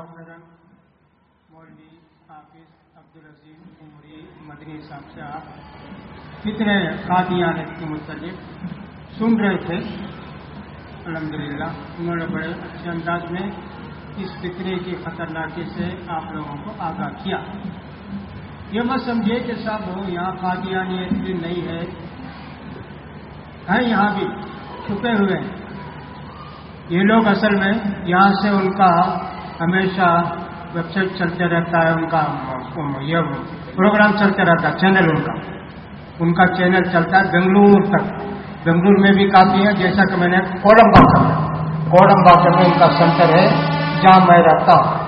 محترم مولوی حافظ عبدالعزیز عمری مدنی صاحب سے آپ کتنے قادیانت کے متعلق سن رہے تھے؟ الحمدللہ، انہوں نے بڑے اچھے انداز میں اس فطرے کی خطرناکی سے آپ لوگوں کو آگاہ کیا۔ یہ مت سمجھے کہ صاحب یہاں قادیانیت بھی نہیں ہے۔ ہیں یہاں بھی، چھپے ہوئے ہیں۔ یہ لوگ اصل میں یہاں سے ان کا ہمیشہ ویب سائٹ چلتے رہتا ہے ان کا یہ پروگرام چلتے رہتا ہے، چینل ان کا۔ ان کا چینل چلتا ہے بنگلور تک۔ بنگلور میں بھی کافی ہے، جیسا کہ میں نے کوڈمبا کا کوڈمبا میں ان کا سینٹر ہے جہاں میں رہتا ہوں۔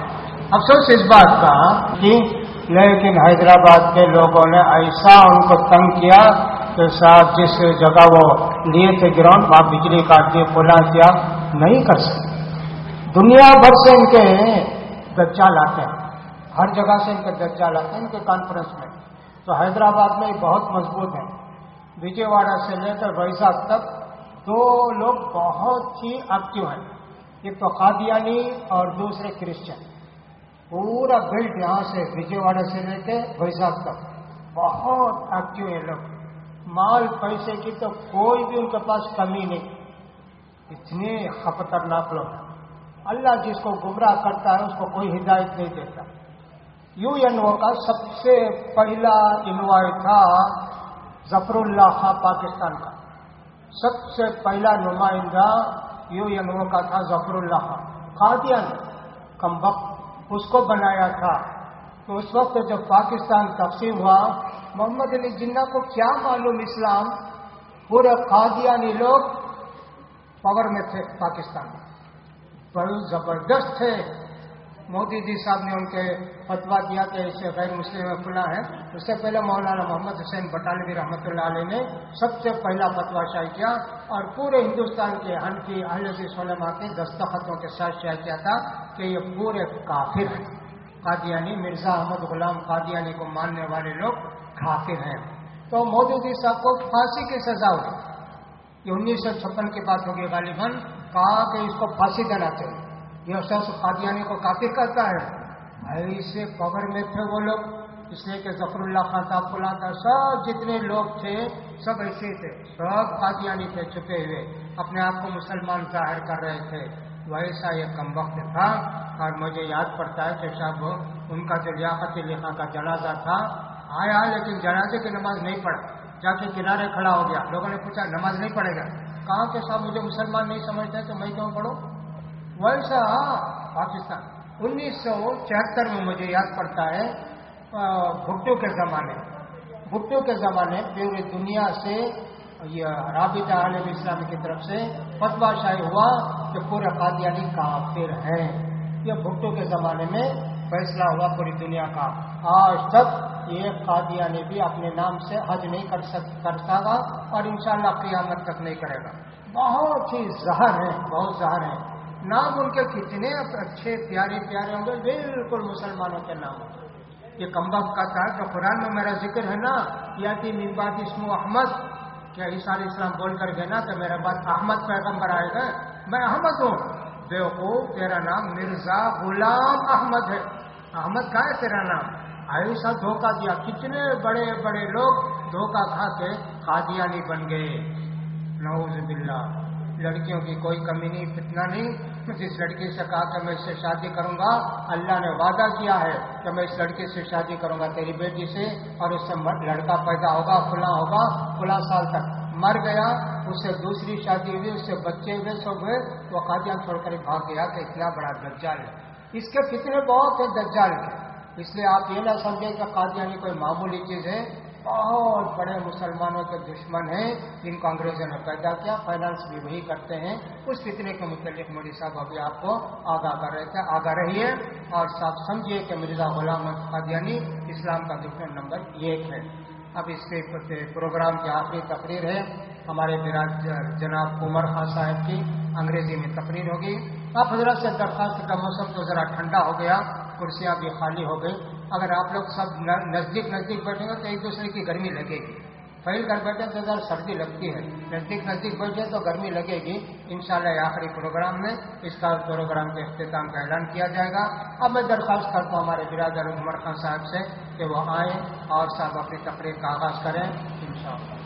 افسوس اس بات کا کہ لیکن حیدرآباد کے لوگوں نے ایسا ان کو تنگ کیا کہ صاحب جس جگہ وہ لیے تھے گراؤنڈ، وہاں بجلی کاٹ دی کھلا کیا، نہیں کر سکتے دنیا بھر سے ان کے دجال آتے ہیں۔ ہر جگہ سے ان کے دجال آتے ہیں، ان کے کانفرنس میں۔ تو حیدرآباد میں بہت مضبوط ہیں وجے واڑا سے لے کر ویساکھ تک دو لوگ بہت ہی ایکٹیو ہیں۔ ایک تو قادیانی اور دوسرے کرسچن۔ پورا بیلٹ یہاں سے وجے واڑا سے لے کے ویساکھ تک۔ بہت ایکٹیو ہیں لوگ۔ مال پیسے کی تو کوئی بھی ان کے پاس کمی نہیں۔ اتنے خطرناک لوگ ہیں۔ اللہ جس کو گمراہ کرتا ہے، اس کو کوئی ہدایت نہیں دیتا۔ یو این او کا سب سے پہلا انوائٹ تھا ظفر اللہ خان پاکستان کا۔ سب سے پہلا نمائندہ یو این او کا تھا ظفر اللہ خان قادیان کم وقت اس کو بنایا تھا۔ تو اس وقت جب پاکستان تقسیم ہوا، محمد علی جنہ کو کیا معلوم اسلام؟ پورے قادیانی لوگ پاور میں تھے پاکستان میں۔ بڑی زبردست تھے مودی جی صاحب نے ان کے فتوا دیا کہ اسے غیر مسلم میں کھلا ہے۔ اس سے پہلے مولانا محمد حسین بٹالوی رحمۃ اللہ علیہ نے سب سے پہلا فتوا شائع کیا اور پورے ہندوستان کے حنفی اہل سولما کے دستخطوں کے ساتھ شائع کیا تھا کہ یہ پورے کافر ہیں۔ قادیانی مرزا احمد غلام قادیانی کو ماننے والے لوگ کافر ہیں۔ تو مودی جی صاحب کو پھانسی کی سزا ہوئی۔ یہ انیس سو چھپن کی بات ہوگی غالباً۔ کہا کہ اس کو پھانسی دینا چاہیے یہ شخص قادیانی کو کافر کرتا ہے۔ ایسے پور میں تھے وہ لوگ۔ اس لیے کہ ظفر اللہ خان صاحب کو لاتا۔ سب جتنے لوگ تھے، سب ایسے تھے۔ سب قادیانی تھے چھپے ہوئے۔ اپنے آپ کو مسلمان ظاہر کر رہے تھے۔ ویسا یہ کم وقت تھا۔ اور مجھے یاد پڑتا ہے کہ صاحب، ان کا جو لیاقت علی خان کا جنازہ تھا، آیا لیکن جنازے کی نماز نہیں پڑھا۔ جا کے کنارے کھڑا ہو گیا۔ لوگوں نے پوچھا، نماز نہیں پڑھے گا؟ کہاں کے صاحب مجھے مسلمان نہیں سمجھتے تو میں کیوں پڑھوں؟ ویسا پاکستان۔ انیس سو چوہتر میں مجھے یاد پڑتا ہے بھٹو کے زمانے۔ بھٹو کے زمانے پوری دنیا سے، یہ رابطہ عالم اسلامی کی طرف سے فتوا شاہی ہوا کہ پورے قادیانی یعنی کافر ہیں یہ بھٹو کے زمانے میں فیصلہ ہوا پوری دنیا کا۔ آج تک یہ قادیانی بھی اپنے نام سے حج نہیں کر کرتا گا اور انشاءاللہ قیامت تک نہیں کرے گا۔ بہت ہی زہر ہیں، بہت زہر ہیں۔ نام ان کے کتنے اچھے، پیارے پیارے ہوں گے۔ بالکل مسلمانوں کے نام۔ ہوں گے یہ کمبک کا تھا جو قرآن میں میرا ذکر ہے نا، یا کہ ممباد اسم احمد۔ کیا عیسیٰ علیہ السلام بول کر گئے نا تو میرا بات احمد پیغمبر آئے گا۔ میں احمد ہوں۔ بیوقوف تیرا نام مرزا غلام احمد ہے۔ احمد کا ہے تیرا نام؟ ایسا دھوکہ دیا۔ کتنے بڑے بڑے لوگ دھوکہ کھا کے قادیانی بن گئے۔ نعوذ باللہ۔ لڑکیوں کی کوئی کمی نہیں فتنا نہیں۔ جس لڑکی سے کہا کہ میں اس سے شادی کروں گا، اللہ نے وعدہ کیا ہے کہ میں اس لڑکی سے شادی کروں گا، تیری بیٹی سے، اور اس سے لڑکا پیدا ہوگا کھلا ہوگا کھلا سال تک۔ مر گیا، اس سے دوسری شادی ہوئی، اس سے بچے ہوئے، سب ہوئے، وہ قادیان چھوڑ کر بھاگ گیا کہ اتنا بڑا دجال ہے۔ اس کے فتنے بہت ہیں دجال کے۔ اس لیے آپ یہ نہ سمجھیں کہ قادیانی کوئی معمولی چیز ہے۔ بہت بڑے مسلمانوں کے دشمن ہیں، جن کو انگریزوں نے پیدا کیا فائنانس بھی وہی کرتے ہیں۔ اس فتنے کے متعلق موڈی صاحب ابھی آپ کو آگاہ کر رہے تھے۔ آگاہ رہیے اور صاحب سمجھیے کہ مرزا غلام قادیانی اسلام کا دشمن نمبر ایک ہے۔ اب اس کے پروگرام کی آخری تقریر ہے۔ ہمارے براج جناب عمر خان صاحب کی انگریزی میں تقریر ہوگی۔ آپ حضرت سے درخواست کا موسم تو ذرا ٹھنڈا ہو گیا۔ کرسیاں بھی خالی ہو گئی اگر آپ لوگ سب نزدیک نزدیک بیٹھیں گے تو ایک دوسرے کی گرمی لگے گی۔ پھیل کر بیٹھے تو ادھر سردی لگتی ہے۔ نزدیک نزدیک بیٹھے تو گرمی لگے گی۔ انشاءاللہ یہ آخری پروگرام میں اس کا پروگرام کے اختتام کا اعلان کیا جائے گا۔ اب میں درخواست کرتا ہوں ہمارے برادر عمر خان صاحب سے کہ وہ آئیں اور صاحب اپنی تقریر کا آغاز کریں۔ انشاءاللہ۔